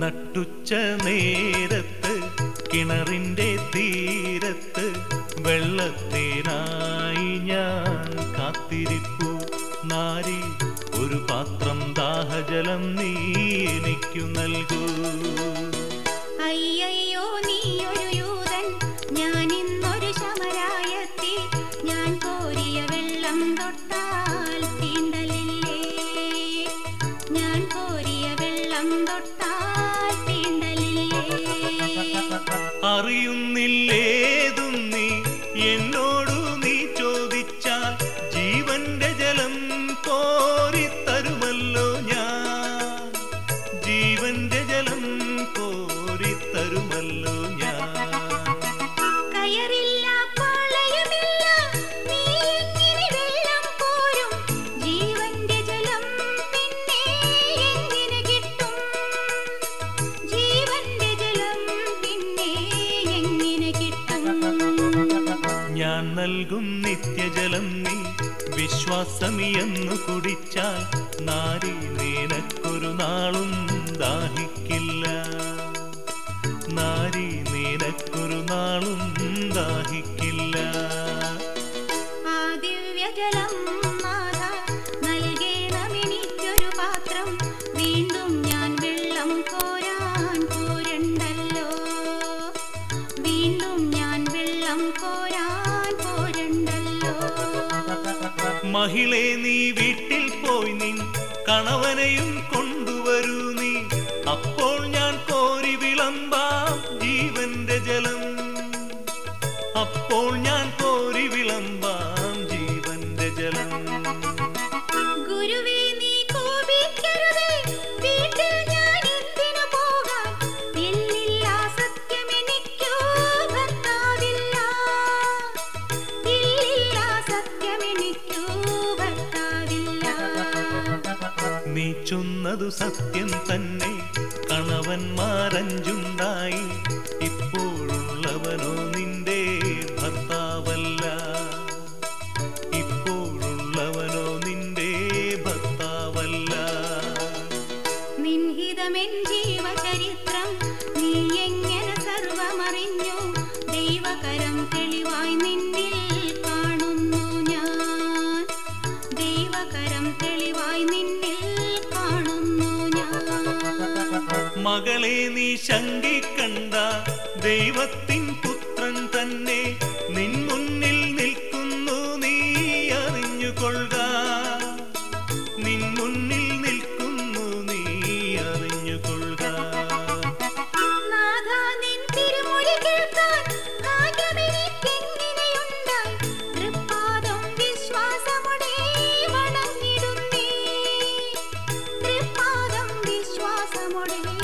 നട്ടുച്ച നേരത്ത് കിണറിന്റെ തീരത്ത് വെള്ളത്തേനായി ഞാൻ കാത്തിരിപ്പു. നാരി ഒരു പാത്രം ദാഹജലം നീ എനിക്കു നൽകൂ. അയ്യയ്യോ നീയൊരു യൂതൻ. ഞാൻ ഇന്നൊരു ശമരായത്തി. ഞാൻ കോരിയ വെള്ളം തൊട്ടാൽ അറിയുന്നില്ലേതും നീ? എന്നോടു നീ ചോദിച്ചാൽ ജീവന്റെ ജലം കോരിത്തരുമല്ലോ ഞാൻ. ജീവന്റെ നൽകും നിത്യജലം നീ. വിശ്വാസമിയെന്നു കുടിച്ചാൽ നാരി നിനക്കൊരു നാളും ദാഹിക്കില്ല. നാരി നിനക്കൊരു നാളും ദാഹിക്കില്ല. മഹിളെ നീ വീട്ടിൽ പോയി നിൻ കണവനെയും കൊണ്ടുവരൂ നീ. അപ്പോൾ ഞാൻ കോരി വിളമ്പാം ജീവന്റെ ജലം. അപ്പോൾ ഞാൻ കോരി വിളമ്പാം ജീവന്റെ ജലം. നീ ചൊന്നതു സത്യം തന്നെ കണവന്മാരഞ്ചുണ്ടായി ഇപ്പോഴുള്ളവനോ നിന്റെ ഭർത്താവല്ല. ഇപ്പോഴുള്ളവനോ നിന്റെ ഭർത്താവല്ല. നിൻഹിതമെൻ ജീവചരിത്രം നീ എങ്ങനെ സർവമറിഞ്ഞു ദൈവകരം തെളിവായി മകളെ നീ ശങ്കിക്കണ്ട. ദൈവത്തിൻ പുത്രൻ തന്നെ നിൻ മുന്നിൽ നിൽക്കുന്നു നീ അറിഞ്ഞുകൊള്ളുക. നിൻ മുന്നിൽ നിൽക്കുന്നു നീ അറിഞ്ഞുകൊള്ളുക. വിശ്വാസമുടേ